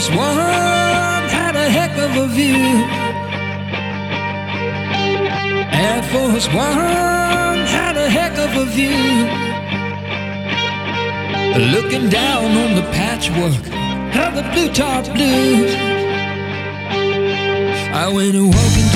this one had a heck of a view. Air Force One had a heck of a view. Looking down on the patchwork of the blue top blues. I went walking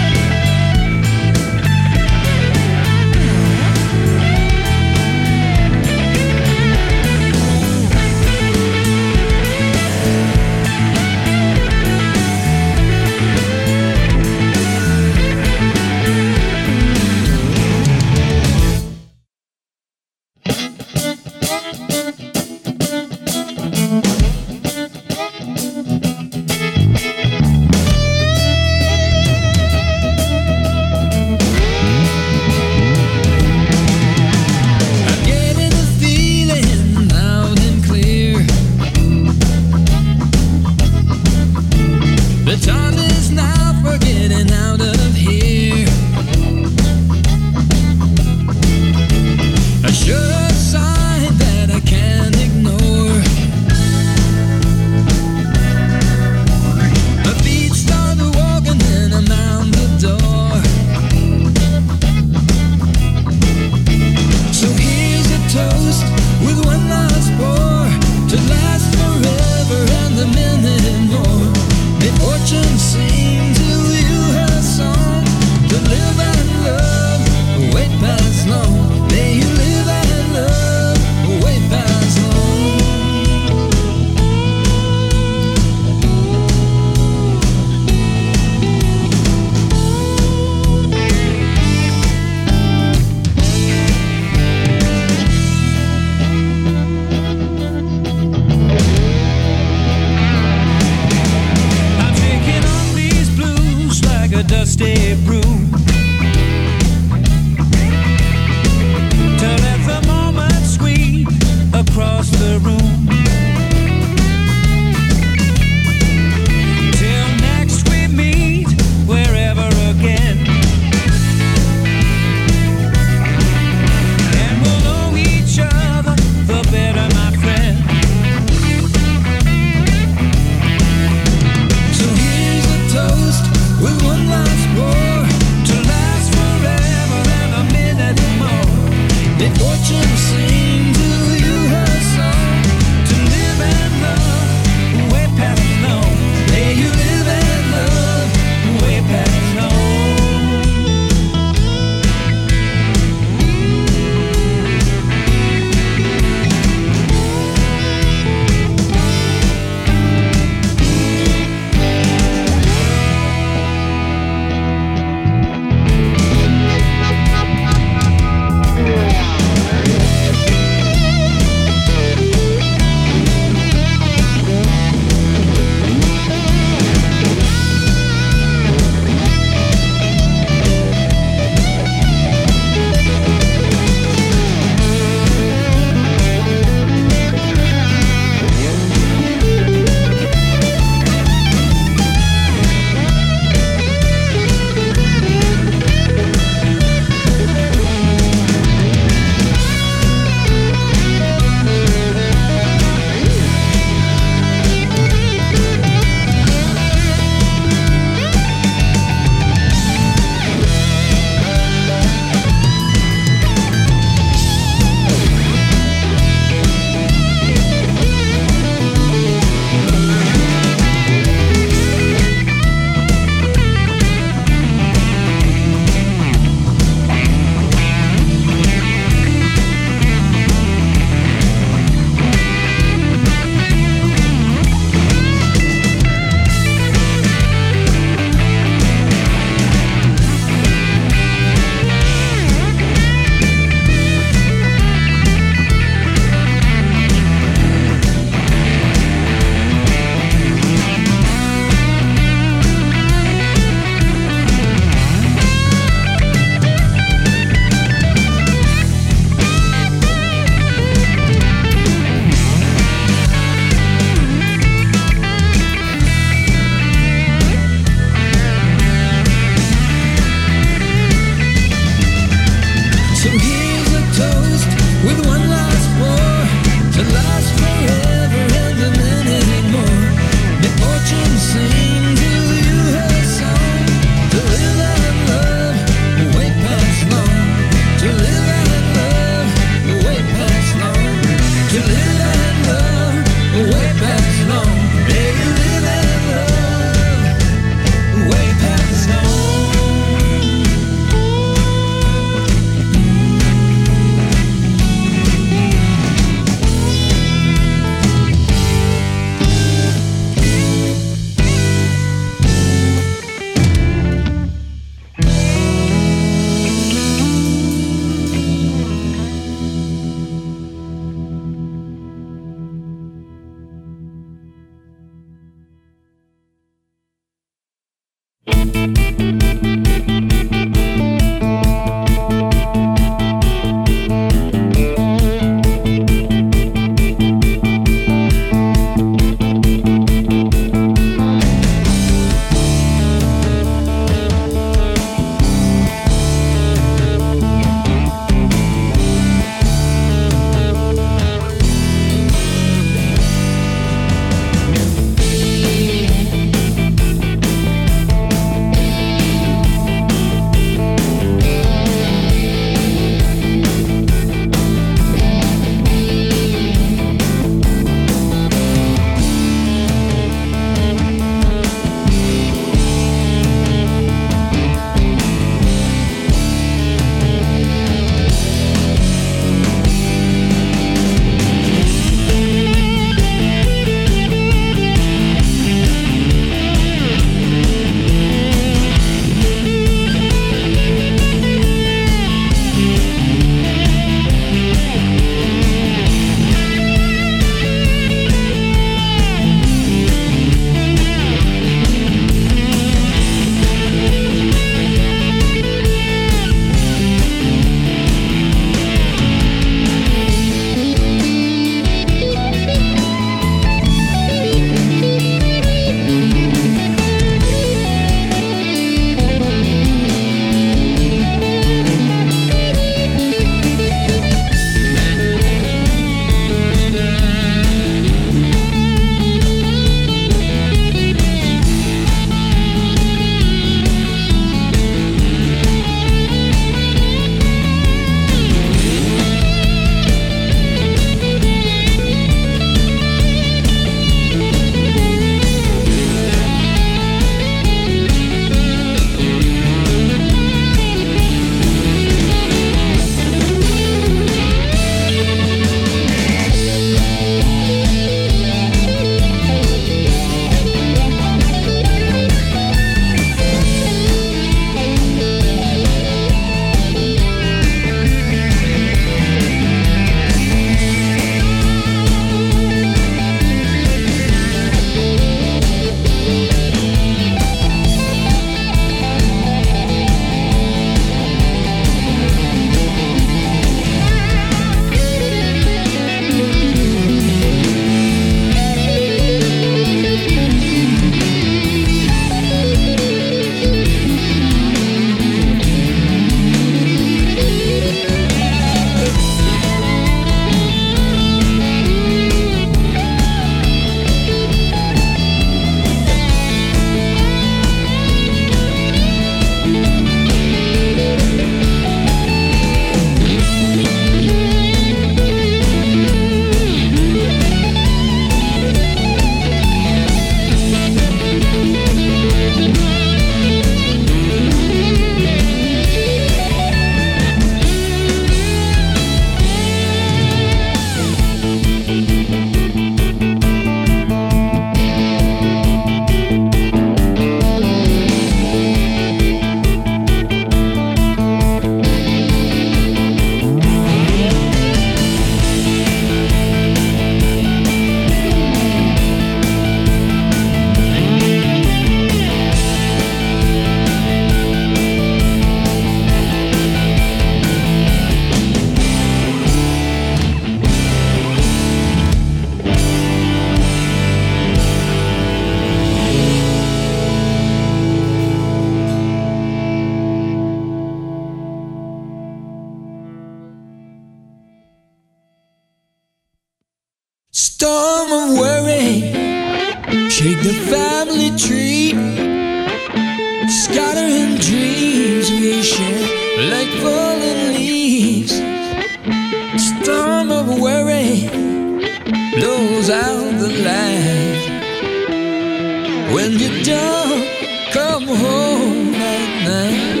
when you don't come home at night.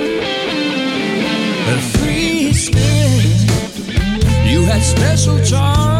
A free spirit, you had special charms.